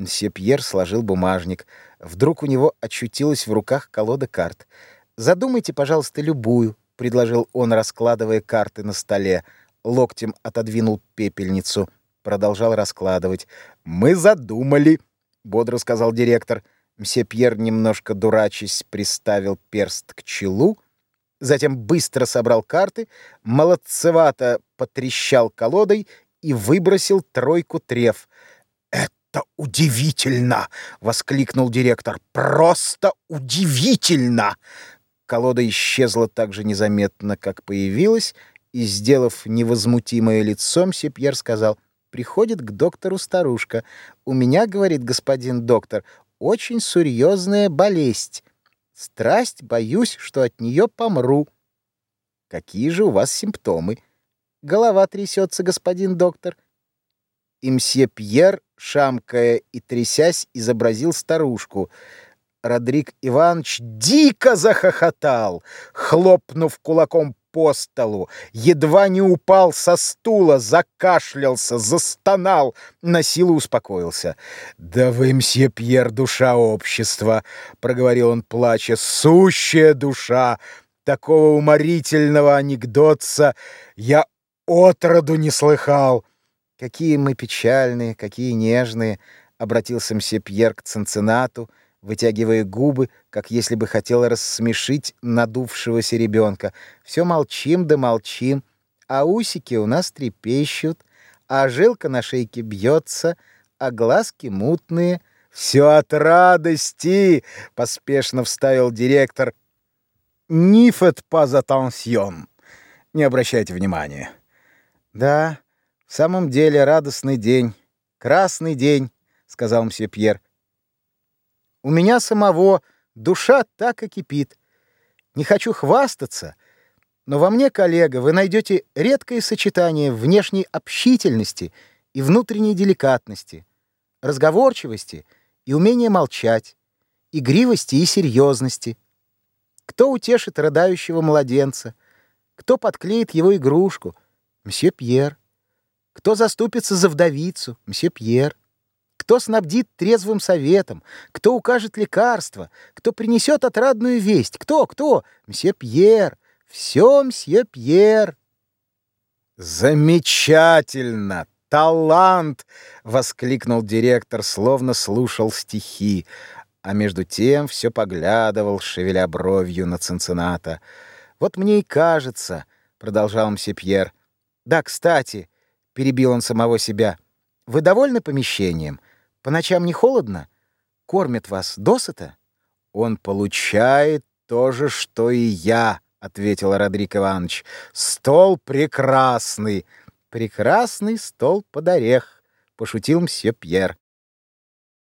Мсье Пьер сложил бумажник. Вдруг у него очутилась в руках колода карт. «Задумайте, пожалуйста, любую», — предложил он, раскладывая карты на столе. Локтем отодвинул пепельницу. Продолжал раскладывать. «Мы задумали», — бодро сказал директор. Мсье Пьер, немножко дурачись, приставил перст к челу, затем быстро собрал карты, молодцевато потрещал колодой и выбросил тройку треф. «Это удивительно!» — воскликнул директор. «Просто удивительно!» Колода исчезла так же незаметно, как появилась, и, сделав невозмутимое лицо, мсье Пьер сказал, «Приходит к доктору старушка. У меня, — говорит господин доктор, очень серьезная болезнь. Страсть, боюсь, что от нее помру. Какие же у вас симптомы? Голова трясется, господин доктор. И мсье Пьер, шамкая и трясясь, изобразил старушку. Родрик Иванович дико захохотал, хлопнув кулаком по столу, едва не упал со стула, закашлялся, застонал, на силу успокоился. «Да вы, мсье Пьер, душа общества!» — проговорил он, плача. «Сущая душа! Такого уморительного анекдотца я отроду не слыхал!» «Какие мы печальные, какие нежные!» — обратился мсье Пьер к Цинциннату — вытягивая губы, как если бы хотела рассмешить надувшегося ребенка. Все молчим да молчим, а усики у нас трепещут, а жилка на шейке бьется, а глазки мутные. Все от радости, поспешно вставил директор. Нифет паз атансьон. Не обращайте внимания. Да, в самом деле радостный день, красный день, сказал мсье Пьер. У меня самого душа так и кипит. Не хочу хвастаться, но во мне, коллега, вы найдете редкое сочетание внешней общительности и внутренней деликатности, разговорчивости и умения молчать, игривости и серьезности. Кто утешит рыдающего младенца? Кто подклеит его игрушку? Мсье Пьер. Кто заступится за вдовицу? Мсье Пьер. Кто снабдит трезвым советом? Кто укажет лекарство? Кто принесет отрадную весть? Кто? Кто? Мсье Пьер. Все мсье Пьер. Замечательно! Талант! воскликнул директор, словно слушал стихи, а между тем все поглядывал, шевеля бровью на Цинцината. Вот мне и кажется, продолжал мсье Пьер. Да, кстати, перебил он самого себя. Вы довольны помещением? По ночам не холодно? Кормят вас досыта? Он получает то же, что и я, ответил Родрик Иванович. Стол прекрасный. Прекрасный стол под орех, пошутил мсье Пьер.